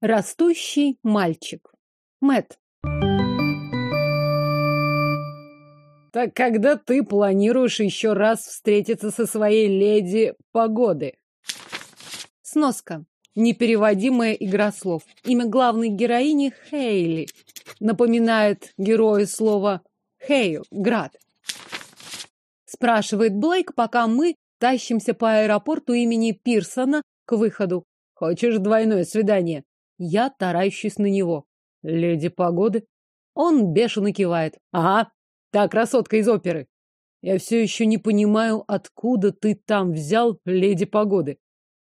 Растущий мальчик. Мэт. Так когда ты планируешь еще раз встретиться со своей леди погоды? Сноска. Непереводимая игра слов. Имя главной героини Хейли. Напоминает герою слова Хейл, град. Спрашивает Блейк, пока мы тащимся по аэропорту имени Пирсона к выходу. Хочешь двойное свидание? Я таращусь на него. Леди погоды? Он бешено кивает. Ага, та красотка из оперы. Я все еще не понимаю, откуда ты там взял леди погоды.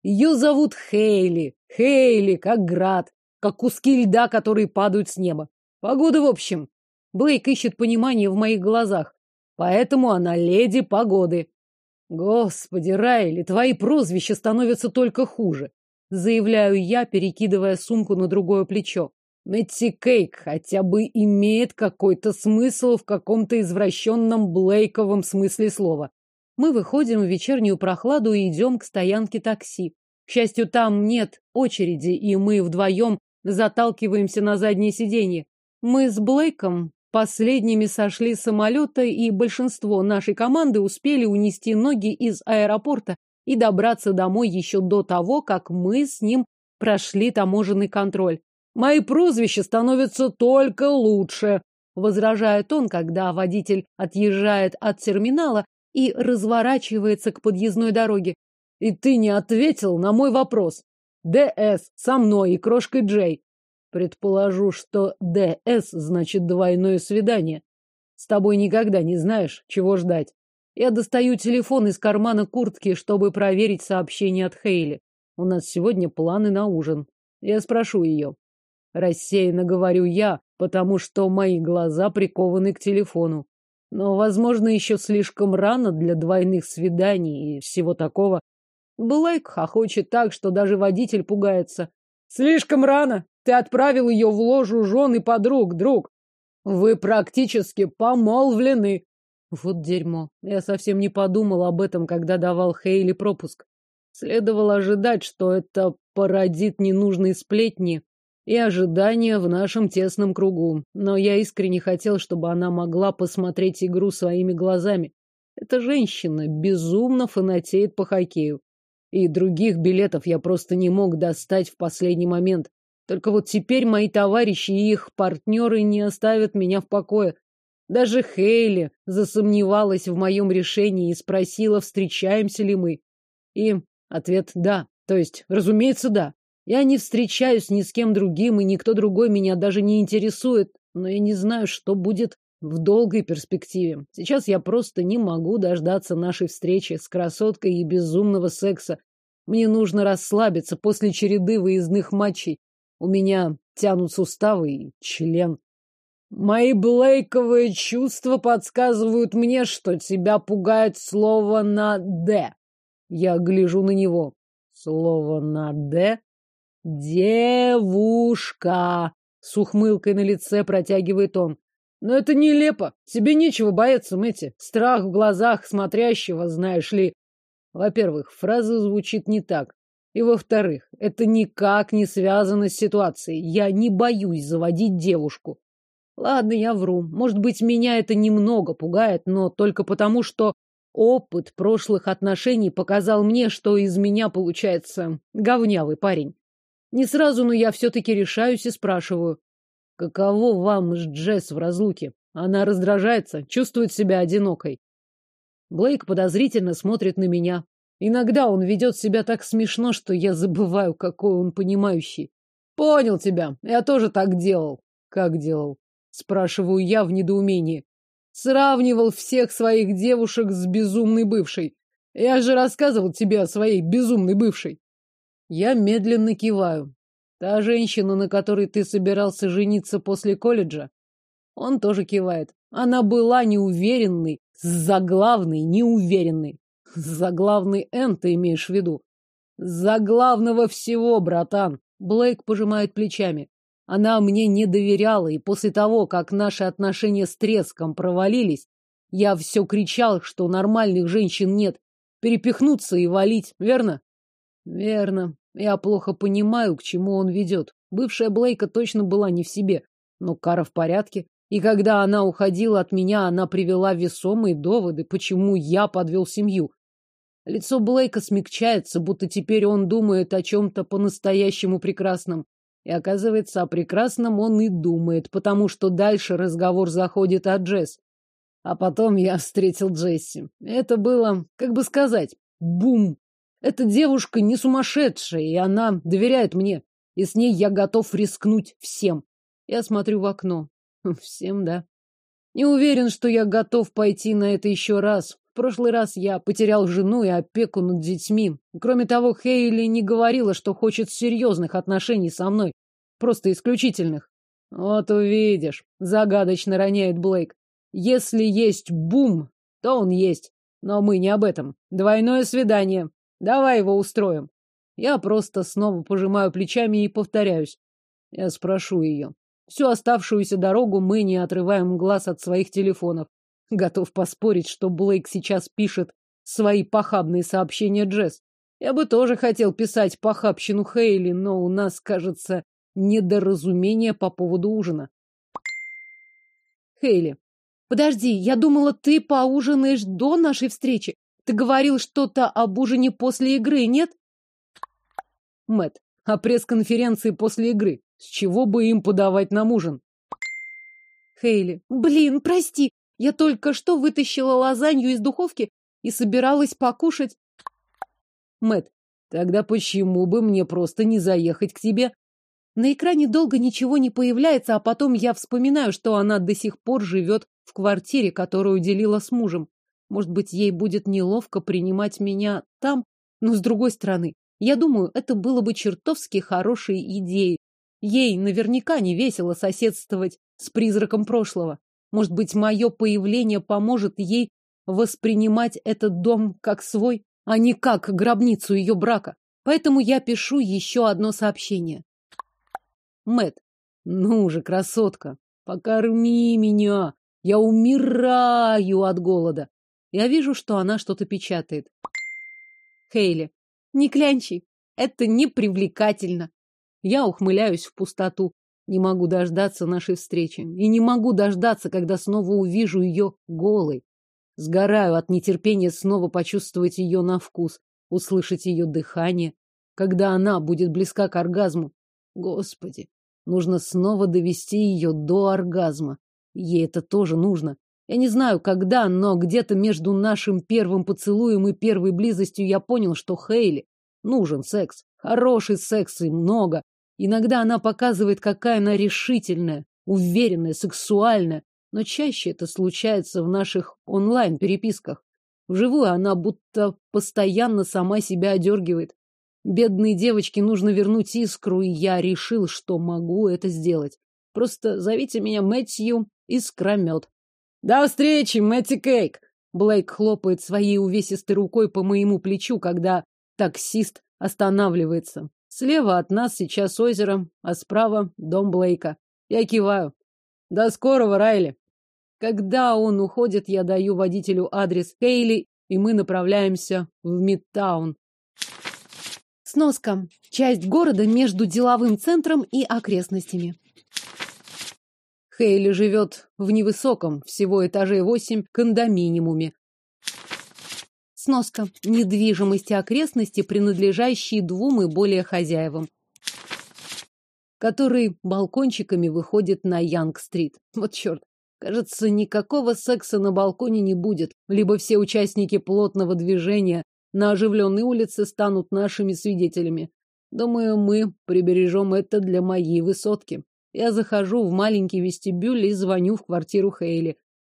Ее зовут Хейли. Хейли, как град, как куски льда, которые падают с неба. Погода в общем. Блейк ищет понимание в моих глазах. Поэтому она леди погоды. Господи, Райли, твои прозвища становятся только хуже. Заявляю я, перекидывая сумку на другое плечо. Мэтти Кейк хотя бы имеет какой-то смысл в каком-то извращенном Блейковом смысле слова. Мы выходим в вечернюю прохладу и идем к стоянке такси. К счастью, там нет очереди, и мы вдвоем заталкиваемся на заднее сиденье. Мы с Блейком последними сошли с самолета, и большинство нашей команды успели унести ноги из аэропорта и добраться домой еще до того, как мы с ним прошли таможенный контроль. Мои прозвища становятся только лучше, возражает он, когда водитель отъезжает от терминала и разворачивается к подъездной дороге. И ты не ответил на мой вопрос. ДС со мной и крошкой Джей. Предположу, что ДС значит двойное свидание. С тобой никогда не знаешь, чего ждать. Я достаю телефон из кармана куртки, чтобы проверить сообщение от Хейли. У нас сегодня планы на ужин. Я спрошу ее. Рассеянно говорю я, потому что мои глаза прикованы к телефону. Но, возможно, еще слишком рано для двойных свиданий и всего такого. Блэк хохочет так, что даже водитель пугается. Слишком рано. Ты отправил ее в ложу жен и подруг, друг. Вы практически помолвлены. Вот дерьмо. Я совсем не подумал об этом, когда давал Хейли пропуск. Следовало ожидать, что это породит ненужные сплетни и ожидания в нашем тесном кругу. Но я искренне хотел, чтобы она могла посмотреть игру своими глазами. Эта женщина безумно фанатеет по хоккею. И других билетов я просто не мог достать в последний момент. Только вот теперь мои товарищи и их партнеры не оставят меня в покое. Даже Хейли засомневалась в моем решении и спросила, встречаемся ли мы. И ответ «да». То есть, разумеется, да. Я не встречаюсь ни с кем другим, и никто другой меня даже не интересует, но я не знаю, что будет в долгой перспективе. Сейчас я просто не могу дождаться нашей встречи с красоткой и безумного секса. Мне нужно расслабиться после череды выездных матчей. У меня тянут суставы и член. Мои блейковые чувства подсказывают мне, что тебя пугает слово на «д». Я гляжу на него. Слово на «д»? «Девушка!» — с ухмылкой на лице протягивает он. «Но это нелепо. Тебе нечего бояться, Мэти. Страх в глазах смотрящего, знаешь ли. Во-первых, фраза звучит не так. И во-вторых, это никак не связано с ситуацией. Я не боюсь заводить девушку. Ладно, я вру. Может быть, меня это немного пугает, но только потому, что опыт прошлых отношений показал мне, что из меня получается говнявый парень. Не сразу, но я все-таки решаюсь и спрашиваю. Каково вам с Джесс в разлуке? Она раздражается, чувствует себя одинокой. Блейк подозрительно смотрит на меня. Иногда он ведет себя так смешно, что я забываю, какой он понимающий. Понял тебя. Я тоже так делал. Как делал? Спрашиваю я в недоумении. Сравнивал всех своих девушек с безумной бывшей. Я же рассказывал тебе о своей безумной бывшей. Я медленно киваю. Та женщина, на которой ты собирался жениться после колледжа? Он тоже кивает. Она была неуверенной, заглавной неуверенной. Заглавный Н ты имеешь в виду? Заглавного всего, братан. Блейк пожимает плечами. Она мне не доверяла, и после того, как наши отношения с треском провалились, я все кричал, что нормальных женщин нет. Перепихнуться и валить, верно? Верно. Я плохо понимаю, к чему он ведет. Бывшая Блейка точно была не в себе, но Кара в порядке. И когда она уходила от меня, она привела весомые доводы, почему я подвел семью. Лицо Блейка смягчается, будто теперь он думает о чем-то по-настоящему прекрасном. И оказывается, о прекрасном он и думает, потому что дальше разговор заходит о Джесс. А потом я встретил Джесси. Это было, как бы сказать, бум. Эта девушка не сумасшедшая, и она доверяет мне. И с ней я готов рискнуть всем. Я смотрю в окно. Всем, да. Не уверен, что я готов пойти на это еще раз. В прошлый раз я потерял жену и опеку над детьми. Кроме того, Хейли не говорила, что хочет серьезных отношений со мной. Просто исключительных. Вот увидишь, загадочно роняет Блейк. Если есть бум, то он есть. Но мы не об этом. Двойное свидание. Давай его устроим. Я просто снова пожимаю плечами и повторяюсь. Я спрошу ее. Всю оставшуюся дорогу мы не отрываем глаз от своих телефонов. Готов поспорить, что Блейк сейчас пишет свои похабные сообщения Джесс. Я бы тоже хотел писать похабщину Хейли, но у нас, кажется, недоразумение по поводу ужина. Хейли. Подожди, я думала, ты поужинаешь до нашей встречи. Ты говорил что-то об ужине после игры, нет? Мэт, о пресс-конференции после игры. С чего бы им подавать нам ужин? Хейли, блин, прости, я только что вытащила лазанью из духовки и собиралась покушать. Мэт, тогда почему бы мне просто не заехать к тебе? На экране долго ничего не появляется, а потом я вспоминаю, что она до сих пор живет в квартире, которую делила с мужем. Может быть, ей будет неловко принимать меня там, но с другой стороны, я думаю, это было бы чертовски хорошей идеей. Ей наверняка не весело соседствовать с призраком прошлого. Может быть, мое появление поможет ей воспринимать этот дом как свой, а не как гробницу ее брака. Поэтому я пишу еще одно сообщение. Мэт, ну же, красотка, покорми меня. Я умираю от голода. Я вижу, что она что-то печатает. Хейли. Не клянчи. Это непривлекательно. Я ухмыляюсь в пустоту. Не могу дождаться нашей встречи. И не могу дождаться, когда снова увижу ее голой. Сгораю от нетерпения снова почувствовать ее на вкус, услышать ее дыхание, когда она будет близка к оргазму. Господи, нужно снова довести ее до оргазма. Ей это тоже нужно. Я не знаю, когда, но где-то между нашим первым поцелуем и первой близостью я понял, что Хейли нужен секс. Хороший секс и много. Иногда она показывает, какая она решительная, уверенная, сексуальная, но чаще это случается в наших онлайн-переписках. Вживую она будто постоянно сама себя одергивает. Бедной девочке нужно вернуть искру, и я решил, что могу это сделать. Просто зовите меня Мэтью Искромет. До встречи, Мэтти Кейк! Блейк хлопает своей увесистой рукой по моему плечу, когда таксист останавливается. Слева от нас сейчас озеро, а справа дом Блейка. Я киваю. До скорого, Райли. Когда он уходит, я даю водителю адрес Кейли, и мы направляемся в Мидтаун. Сноска. Часть города между деловым центром и окрестностями. Хейли живет в невысоком, всего этажей восемь, кондоминиуме. Сноска. Недвижимости окрестности, принадлежащие двум и более хозяевам. Который балкончиками выходит на Янг-стрит. Вот черт. Кажется, никакого секса на балконе не будет. Либо все участники плотного движения на оживленной улице станут нашими свидетелями. Думаю, мы прибережем это для моей высотки. Я захожу в маленький вестибюль и звоню в квартиру Хейли.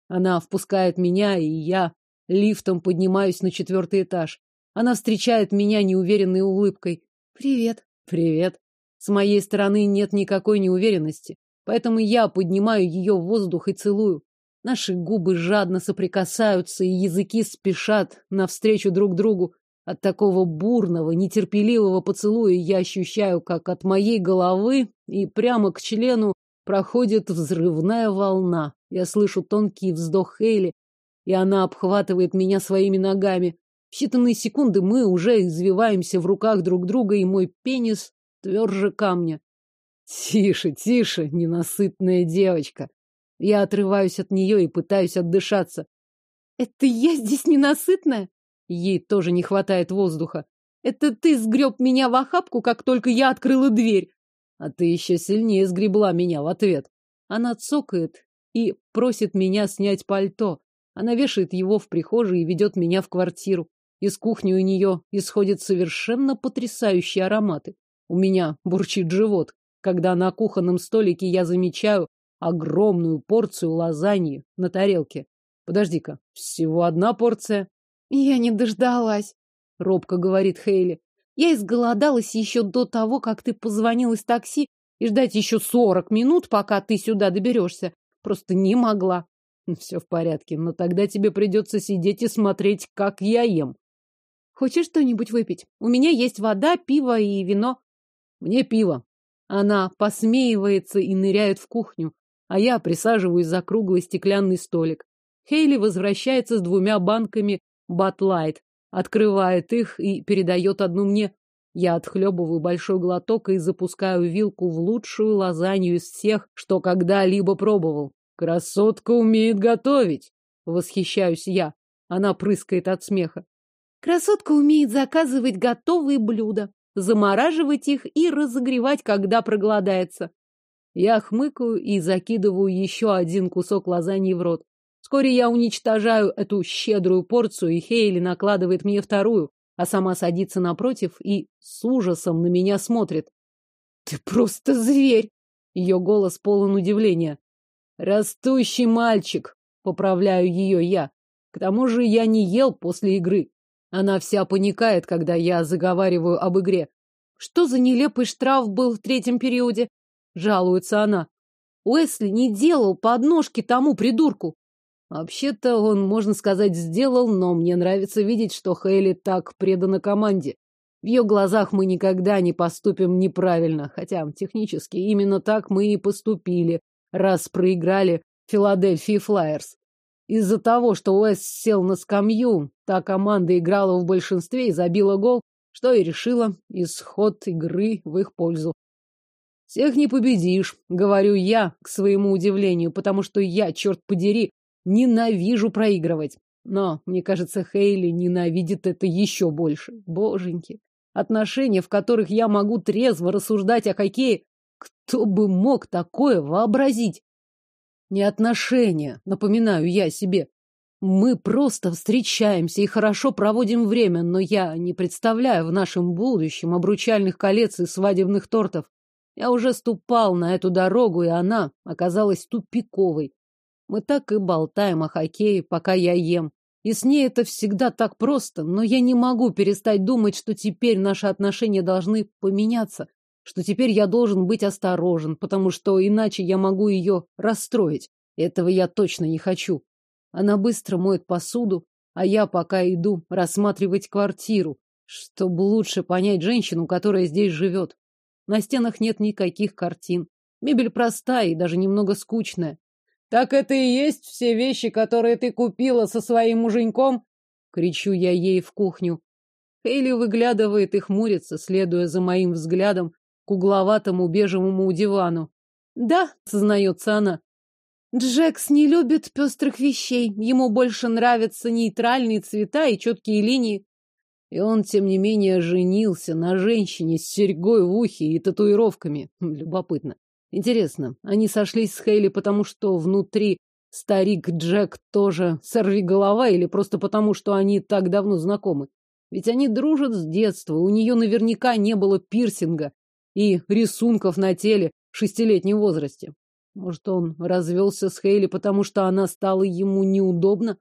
Она впускает меня, и я лифтом поднимаюсь на четвертый этаж. Она встречает меня неуверенной улыбкой. «Привет». «Привет». С моей стороны нет никакой неуверенности, поэтому я поднимаю ее в воздух и целую. Наши губы жадно соприкасаются, и языки спешат навстречу друг другу. От такого бурного, нетерпеливого поцелуя я ощущаю, как от моей головы и прямо к члену проходит взрывная волна. Я слышу тонкий вздох Хейли, и она обхватывает меня своими ногами. В считанные секунды мы уже извиваемся в руках друг друга, и мой пенис тверже камня. Тише, тише, ненасытная девочка. Я отрываюсь от нее и пытаюсь отдышаться. Это я здесь ненасытная? Ей тоже не хватает воздуха. Это ты сгреб меня в охапку, как только я открыла дверь. А ты еще сильнее сгребла меня в ответ. Она цокает и просит меня снять пальто. Она вешает его в прихожей и ведет меня в квартиру. Из кухни у нее исходят совершенно потрясающие ароматы. У меня бурчит живот, когда на кухонном столике я замечаю огромную порцию лазаньи на тарелке. Подожди-ка, всего одна порция? Я не дождалась, робко говорит Хейли. Я изголодалась еще до того, как ты позвонил из такси, и ждать еще сорок минут, пока ты сюда доберешься, просто не могла. Все в порядке, но тогда тебе придется сидеть и смотреть, как я ем. Хочешь что-нибудь выпить? У меня есть вода, пиво и вино. Мне пиво. Она посмеивается и ныряет в кухню, а я присаживаюсь за круглый стеклянный столик. Хейли возвращается с двумя банками Батлайт, открывает их и передает одну мне. Я отхлебываю большой глоток и запускаю вилку в лучшую лазанью из всех, что когда-либо пробовал. Красотка умеет готовить. Восхищаюсь я. Она прыскает от смеха. Красотка умеет заказывать готовые блюда, замораживать их и разогревать, когда проголодается. Я хмыкаю и закидываю еще один кусок лазаньи в рот. Вскоре я уничтожаю эту щедрую порцию, и Хейли накладывает мне вторую, а сама садится напротив и с ужасом на меня смотрит. «Ты просто зверь!» Ее голос полон удивления. «Растущий мальчик!» — поправляю ее я. К тому же я не ел после игры. Она вся паникает, когда я заговариваю об игре. «Что за нелепый штраф был в третьем периоде?» — жалуется она. «Уэсли не делал подножки тому придурку. Вообще-то он, можно сказать, сделал, но мне нравится видеть, что Хейли так предана команде. В ее глазах мы никогда не поступим неправильно, хотя технически именно так мы и поступили, раз проиграли Филадельфии Флайерс. Из-за того, что Уэс сел на скамью, та команда играла в большинстве и забила гол, что и решила исход игры в их пользу. Всех не победишь, говорю я, к своему удивлению, потому что я, черт подери, Ненавижу проигрывать. Но, мне кажется, Хейли ненавидит это еще больше. Боженьки. Отношения, в которых я могу трезво рассуждать о хоккее. Кто бы мог такое вообразить? Не отношения, напоминаю я себе. Мы просто встречаемся и хорошо проводим время, но я не представляю в нашем будущем обручальных колец и свадебных тортов. Я уже ступал на эту дорогу, и она оказалась тупиковой. Мы так и болтаем о хоккее, пока я ем. И с ней это всегда так просто, но я не могу перестать думать, что теперь наши отношения должны поменяться, что теперь я должен быть осторожен, потому что иначе я могу ее расстроить. Этого я точно не хочу. Она быстро моет посуду, а я пока иду рассматривать квартиру, чтобы лучше понять женщину, которая здесь живет. На стенах нет никаких картин. Мебель простая и даже немного скучная. Так это и есть все вещи, которые ты купила со своим муженьком? Кричу я ей в кухню. Хейли выглядывает и хмурится, следуя за моим взглядом к угловатому бежевому дивану. Да, сознается она. Джекс не любит пестрых вещей. Ему больше нравятся нейтральные цвета и четкие линии. И он, тем не менее, женился на женщине с серьгой в ухе и татуировками. Любопытно. Интересно, они сошлись с Хейли потому, что внутри старик Джек тоже сорвиголова или просто потому, что они так давно знакомы? Ведь они дружат с детства, у нее наверняка не было пирсинга и рисунков на теле в шестилетнем возрасте. Может, он развелся с Хейли, потому что она стала ему неудобна?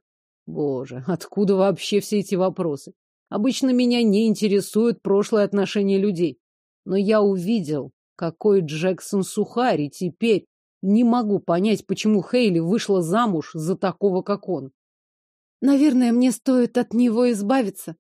Боже, откуда вообще все эти вопросы? Обычно меня не интересуют прошлые отношения людей. Но я увидел, какой Джексон сухарь, теперь не могу понять, почему Хейли вышла замуж за такого, как он. Наверное, мне стоит от него избавиться.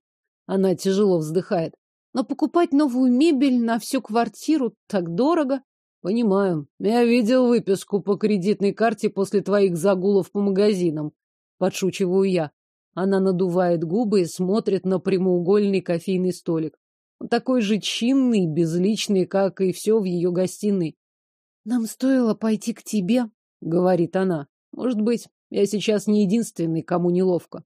Она тяжело вздыхает. Но покупать новую мебель на всю квартиру так дорого. Понимаю. Я видел выписку по кредитной карте после твоих загулов по магазинам. Подшучиваю я. Она надувает губы и смотрит на прямоугольный кофейный столик. Он такой же чинный, безличный, как и все в ее гостиной. «Нам стоило пойти к тебе», — говорит она. «Может быть, я сейчас не единственный, кому неловко».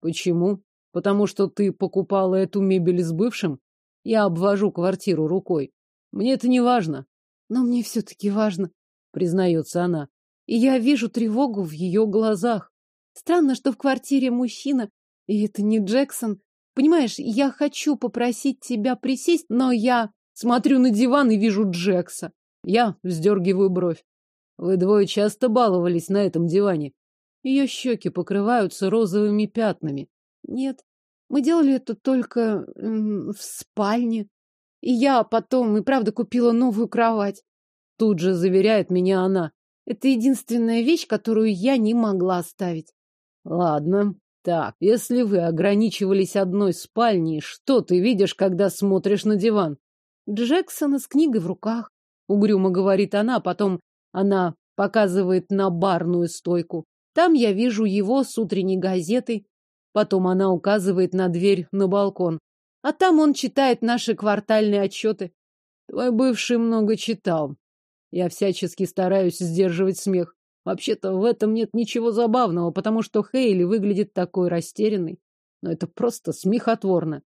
«Почему? Потому что ты покупала эту мебель с бывшим? Я обвожу квартиру рукой. Мне это не важно». «Но мне все-таки важно», — признается она. И я вижу тревогу в ее глазах. Странно, что в квартире мужчина, и это не Джексон. Понимаешь, я хочу попросить тебя присесть, но я смотрю на диван и вижу Джекса. Я вздергиваю бровь. Вы двое часто баловались на этом диване. Ее щеки покрываются розовыми пятнами. Нет, мы делали это только в спальне. И я потом и правда купила новую кровать. Тут же заверяет меня она. Это единственная вещь, которую я не могла оставить. Ладно. Так, если вы ограничивались одной спальней, что ты видишь, когда смотришь на диван? Джексона с книгой в руках. Угрюмо говорит она, потом она показывает на барную стойку. Там я вижу его с утренней газетой. Потом она указывает на дверь на балкон. А там он читает наши квартальные отчеты. Твой бывший много читал. Я всячески стараюсь сдерживать смех. Вообще-то в этом нет ничего забавного, потому что Хейли выглядит такой растерянной. Но это просто смехотворно.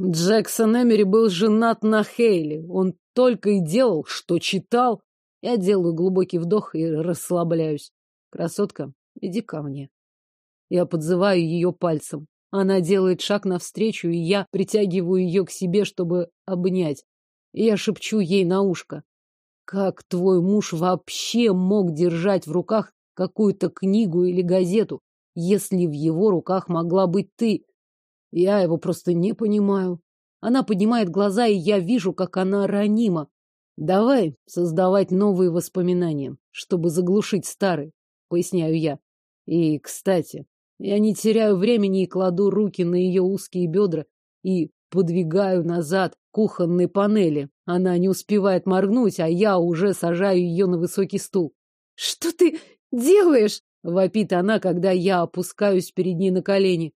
Джексон Эмери был женат на Хейли. Он только и делал, что читал. Я делаю глубокий вдох и расслабляюсь. Красотка, иди ко мне. Я подзываю ее пальцем. Она делает шаг навстречу, и я притягиваю ее к себе, чтобы обнять. Я шепчу ей на ушко. Как твой муж вообще мог держать в руках какую-то книгу или газету, если в его руках могла быть ты? Я его просто не понимаю. Она поднимает глаза, и я вижу, как она ранима. Давай создавать новые воспоминания, чтобы заглушить старые, поясняю я. И, кстати, я не теряю времени и кладу руки на ее узкие бедра и подвигаю назад кухонной панели. Она не успевает моргнуть, а я уже сажаю ее на высокий стул. «Что ты делаешь?» — вопит она, когда я опускаюсь перед ней на колени.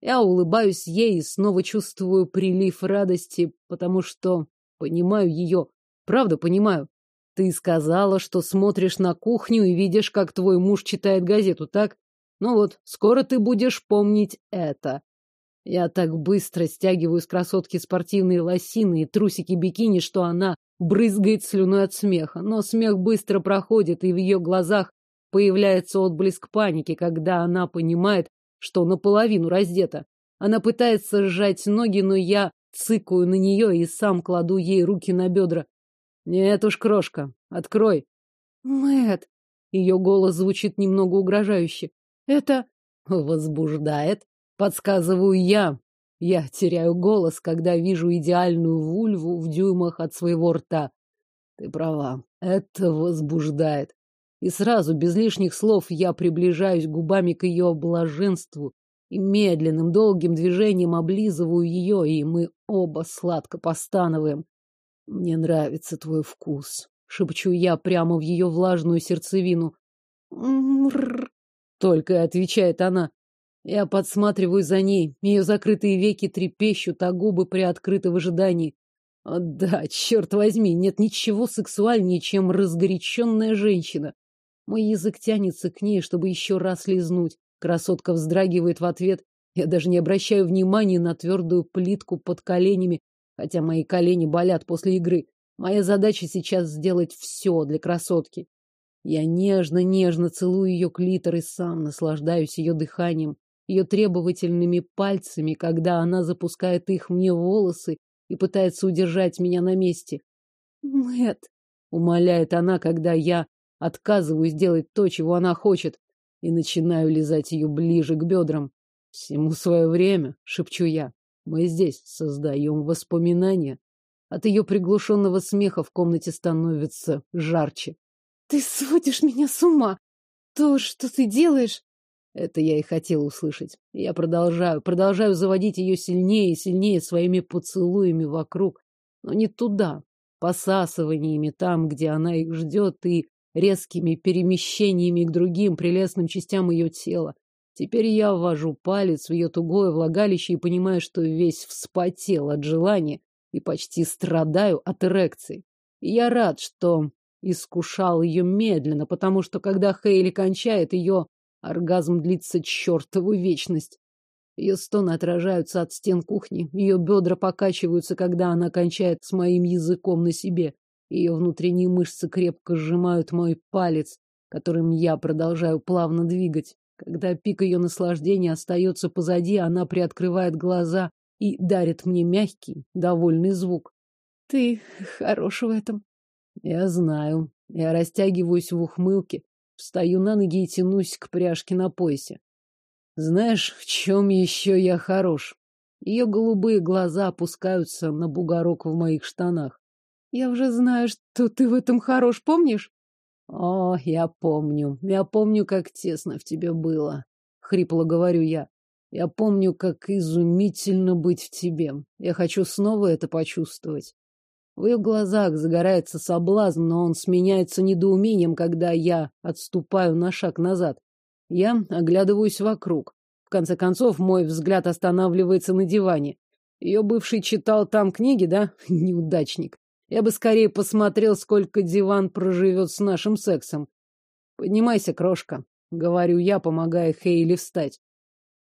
Я улыбаюсь ей и снова чувствую прилив радости, потому что понимаю ее. Правда понимаю. Ты сказала, что смотришь на кухню и видишь, как твой муж читает газету, так? Ну вот, скоро ты будешь помнить это. Я так быстро стягиваю с красотки спортивные лосины и трусики бикини, что она брызгает слюной от смеха. Но смех быстро проходит, и в ее глазах появляется отблеск паники, когда она понимает, что наполовину раздета. Она пытается сжать ноги, но я цыкаю на нее и сам кладу ей руки на бедра. Нет уж, крошка, открой. Мэт, ее голос звучит немного угрожающе. Это возбуждает. Подсказываю я. Я теряю голос, когда вижу идеальную вульву в дюймах от своего рта. Ты права, это возбуждает. И сразу, без лишних слов, я приближаюсь губами к ее блаженству и медленным, долгим движением облизываю ее, и мы оба сладко постанываем. Мне нравится твой вкус, шепчу я прямо в ее влажную сердцевину. Только и отвечает она. Я подсматриваю за ней. Ее закрытые веки трепещут, а губы приоткрыты в ожидании. О, да, черт возьми, нет ничего сексуальнее, чем разгоряченная женщина. Мой язык тянется к ней, чтобы еще раз лизнуть. Красотка вздрагивает в ответ. Я даже не обращаю внимания на твердую плитку под коленями, хотя мои колени болят после игры. Моя задача сейчас сделать все для красотки. Я нежно-нежно целую ее клитор и сам наслаждаюсь ее дыханием ее требовательными пальцами, когда она запускает их мне в волосы и пытается удержать меня на месте. Мэт, умоляет она, когда я отказываюсь делать то, чего она хочет, и начинаю лизать ее ближе к бедрам. Всему свое время, шепчу я. Мы здесь создаем воспоминания. От ее приглушенного смеха в комнате становится жарче. Ты сводишь меня с ума. То, что ты делаешь, это я и хотел услышать. Я продолжаю, продолжаю заводить ее сильнее и сильнее своими поцелуями вокруг, но не туда, посасываниями там, где она их ждет, и резкими перемещениями к другим прелестным частям ее тела. Теперь я ввожу палец в ее тугое влагалище и понимаю, что весь вспотел от желания и почти страдаю от эрекции. И я рад, что искушал ее медленно, потому что когда Хейли кончает, ее оргазм длится чертову вечность. Ее стоны отражаются от стен кухни, ее бедра покачиваются, когда она кончает с моим языком на себе. Ее внутренние мышцы крепко сжимают мой палец, которым я продолжаю плавно двигать. Когда пик ее наслаждения остается позади, она приоткрывает глаза и дарит мне мягкий, довольный звук. Ты хорош в этом. Я знаю. Я растягиваюсь в ухмылке, встаю на ноги и тянусь к пряжке на поясе. Знаешь, в чем еще я хорош? Ее голубые глаза опускаются на бугорок в моих штанах. Я уже знаю, что ты в этом хорош, помнишь? О, я помню. Я помню, как тесно в тебе было. Хрипло говорю я. Я помню, как изумительно быть в тебе. Я хочу снова это почувствовать. В ее глазах загорается соблазн, но он сменяется недоумением, когда я отступаю на шаг назад. Я оглядываюсь вокруг. В конце концов, мой взгляд останавливается на диване. Ее бывший читал там книги, да? Неудачник. Я бы скорее посмотрел, сколько диван проживет с нашим сексом. Поднимайся, крошка, говорю я, помогая Хейли встать.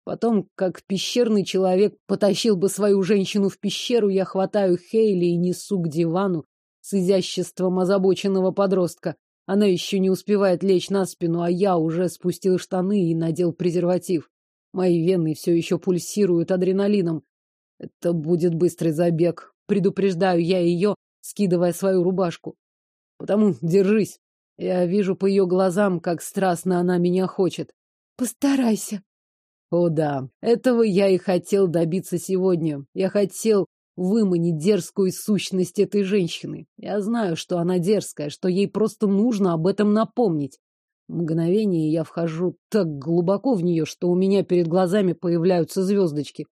Потом, как пещерный человек потащил бы свою женщину в пещеру, я хватаю Хейли и несу к дивану с изяществом озабоченного подростка. Она еще не успевает лечь на спину, а я уже спустил штаны и надел презерватив. Мои вены все еще пульсируют адреналином. Это будет быстрый забег. Предупреждаю я ее, скидывая свою рубашку. Потому держись. Я вижу по ее глазам, как страстно она меня хочет. Постарайся. О да, этого я и хотел добиться сегодня. Я хотел выманить дерзкую сущность этой женщины. Я знаю, что она дерзкая, что ей просто нужно об этом напомнить. Мгновение я вхожу так глубоко в нее, что у меня перед глазами появляются звездочки.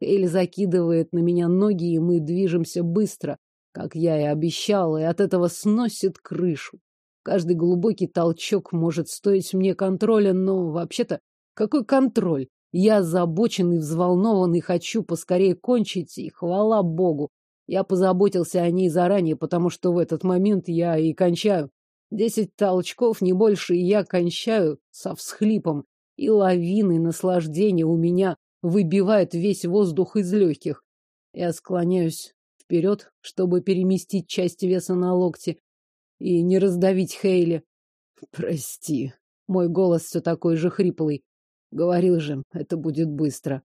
Элли закидывает на меня ноги, и мы движемся быстро, как я и обещал, и от этого сносит крышу. Каждый глубокий толчок может стоить мне контроля, но вообще-то какой контроль? Я озабочен и взволнован, и хочу поскорее кончить, и хвала богу. Я позаботился о ней заранее, потому что в этот момент я и кончаю. Десять толчков, не больше, и я кончаю со всхлипом. И лавиной наслаждения у меня выбивает весь воздух из легких. Я склоняюсь вперед, чтобы переместить часть веса на локти и не раздавить Хейли. Прости. Мой голос все такой же хриплый. Говорил же, это будет быстро.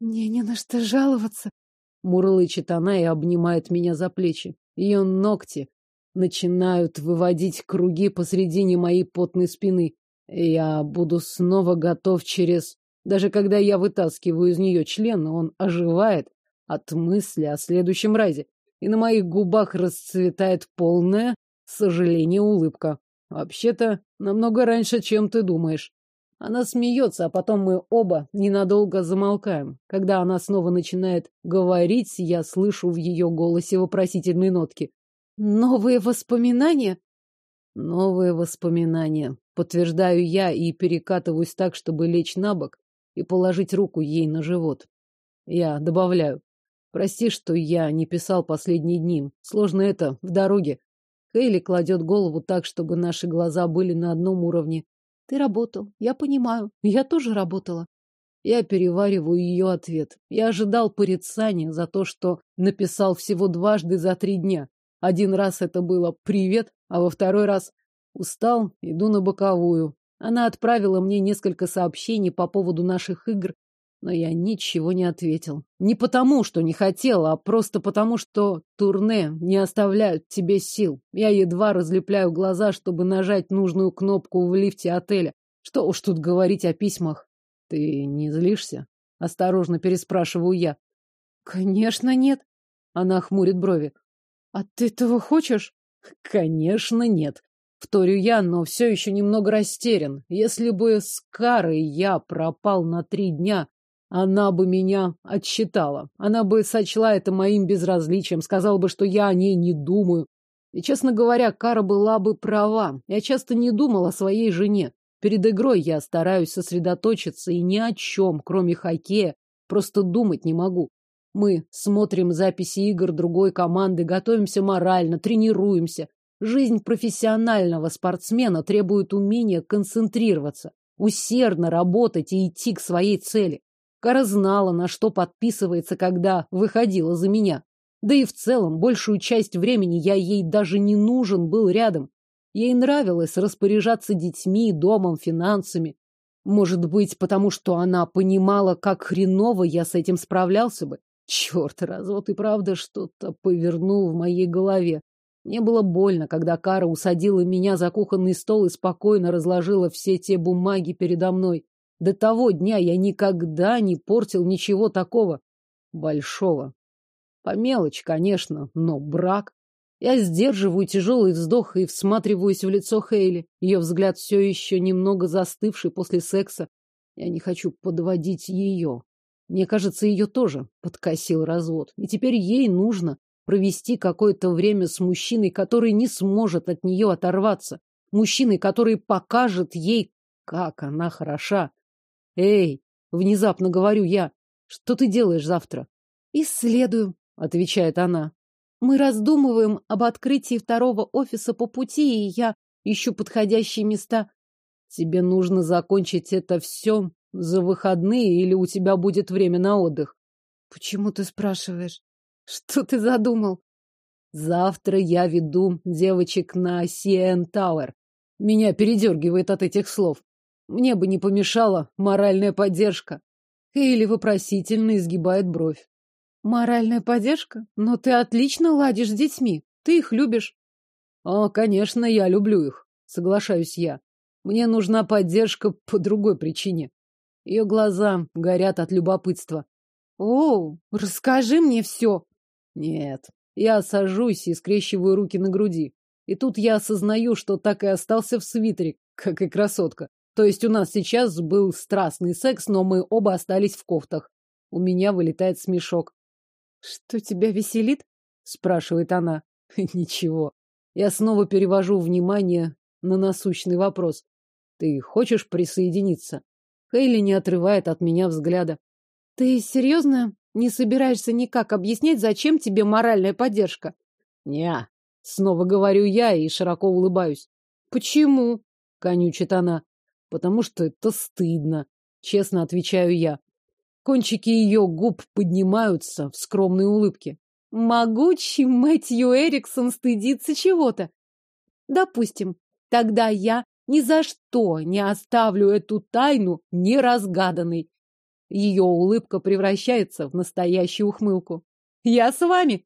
Мне не на что жаловаться. Мурлычет она и обнимает меня за плечи. Ее ногти начинают выводить круги посредине моей потной спины. Я буду снова готов через... Даже когда я вытаскиваю из нее член, он оживает от мысли о следующем разе. И на моих губах расцветает полное сожаление улыбка. Вообще-то, намного раньше, чем ты думаешь. Она смеется, а потом мы оба ненадолго замолкаем. Когда она снова начинает говорить, я слышу в ее голосе вопросительные нотки. Новые воспоминания? Новые воспоминания. Подтверждаю я и перекатываюсь так, чтобы лечь на бок и положить руку ей на живот. Я добавляю. Прости, что я не писал последние дни. Сложно это, в дороге. Хейли кладет голову так, чтобы наши глаза были на одном уровне. Ты работал. Я понимаю. Я тоже работала. Я перевариваю ее ответ. Я ожидал порицания за то, что написал всего дважды за три дня. Один раз это было «привет», а во второй раз «устал, иду на боковую». Она отправила мне несколько сообщений по поводу наших игр но я ничего не ответил. Не потому, что не хотел, а просто потому, что турне не оставляют тебе сил. Я едва разлепляю глаза, чтобы нажать нужную кнопку в лифте отеля. Что уж тут говорить о письмах. Ты не злишься? Осторожно переспрашиваю я. Конечно, нет. Она хмурит брови. А ты этого хочешь? Конечно, нет. Вторю я, но все еще немного растерян. Если бы с Карой я пропал на три дня, она бы меня отсчитала. Она бы сочла это моим безразличием, сказала бы, что я о ней не думаю. И, честно говоря, Кара была бы права. Я часто не думал о своей жене. Перед игрой я стараюсь сосредоточиться и ни о чем, кроме хоккея, просто думать не могу. Мы смотрим записи игр другой команды, готовимся морально, тренируемся. Жизнь профессионального спортсмена требует умения концентрироваться, усердно работать и идти к своей цели. Кара знала, на что подписывается, когда выходила за меня. Да и в целом, большую часть времени я ей даже не нужен был рядом. Ей нравилось распоряжаться детьми, домом, финансами. Может быть, потому что она понимала, как хреново я с этим справлялся бы. Черт, развод и правда что-то повернул в моей голове. Мне было больно, когда Кара усадила меня за кухонный стол и спокойно разложила все те бумаги передо мной. До того дня я никогда не портил ничего такого большого. По мелочь, конечно, но брак. Я сдерживаю тяжелый вздох и всматриваюсь в лицо Хейли. Ее взгляд все еще немного застывший после секса. Я не хочу подводить ее. Мне кажется, ее тоже подкосил развод. И теперь ей нужно провести какое-то время с мужчиной, который не сможет от нее оторваться. Мужчиной, который покажет ей, как она хороша. Эй, внезапно говорю я, что ты делаешь завтра? Исследую, отвечает она. Мы раздумываем об открытии второго офиса по пути, и я ищу подходящие места. Тебе нужно закончить это все за выходные, или у тебя будет время на отдых? Почему ты спрашиваешь? Что ты задумал? Завтра я веду девочек на Сиэн Тауэр. Меня передергивает от этих слов. Мне бы не помешала моральная поддержка. Хейли вопросительно изгибает бровь. Моральная поддержка? Но ты отлично ладишь с детьми. Ты их любишь. О, конечно, я люблю их, соглашаюсь я. Мне нужна поддержка по другой причине. Ее глаза горят от любопытства. О, расскажи мне все. Нет, я сажусь и скрещиваю руки на груди. И тут я осознаю, что так и остался в свитере, как и красотка. То есть у нас сейчас был страстный секс, но мы оба остались в кофтах. У меня вылетает смешок. Что тебя веселит? спрашивает она. Ничего. Я снова перевожу внимание на насущный вопрос. Ты хочешь присоединиться? Хейли не отрывает от меня взгляда. Ты серьезно не собираешься никак объяснять, зачем тебе моральная поддержка? Не. Снова говорю я и широко улыбаюсь. Почему? конючит она. Потому что это стыдно, честно отвечаю я. Кончики ее губ поднимаются в скромной улыбке. Могучий Мэтью Эриксон стыдится чего-то. Допустим, тогда я ни за что не оставлю эту тайну неразгаданной. Ее улыбка превращается в настоящую ухмылку. Я с вами.